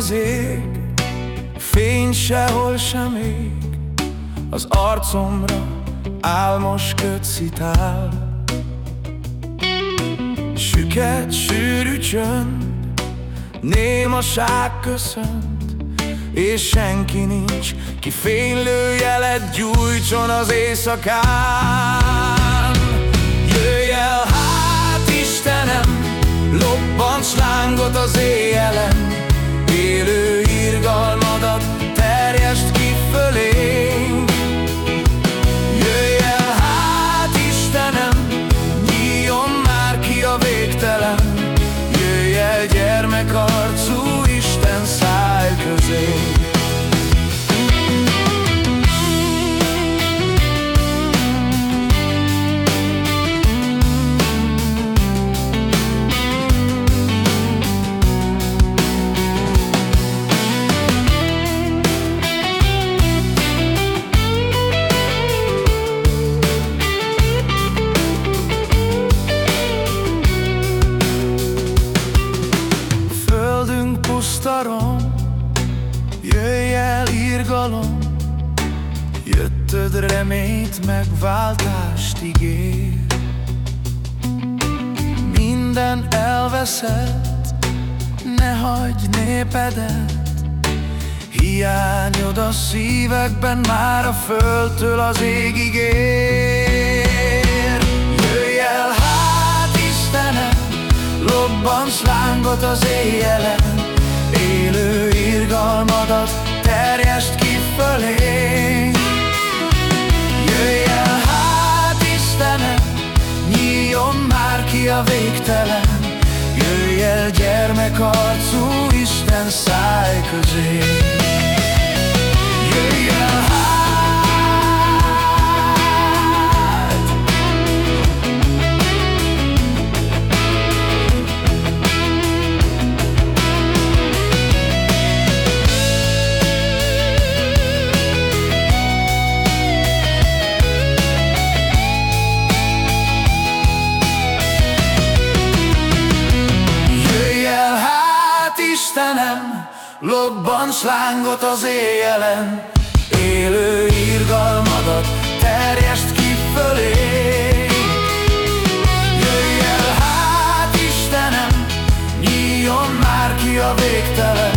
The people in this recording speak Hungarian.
az ég, fény sehol sem ég, az arcomra álmos kötszitál. Süket, sűrű csönd, némaság köszönt, és senki nincs, ki fénylő jelet gyújtson az éjszakán. Lobbants lángot az éjjelen, élő pusztarom, jöjj el írgalom, Jöttöd reményt, megváltást ígér. Minden elveszett, ne hagyj népedet, Hiányod a szívekben már a földtől az égig ér. Jöjj el hát Istenem, lobbants lángot az éjjelen, Élő irgalmadat terjeszt ki fölé Jöjj el hát Istenem, nyíljon már ki a végtelen. Jöjj el gyermekarcú Isten száj közé Lobban slángot az éjjelen. Élő irgalmadat terjest ki fölé. Jöjj el hát Istenem, nyíljon már ki a végtelen.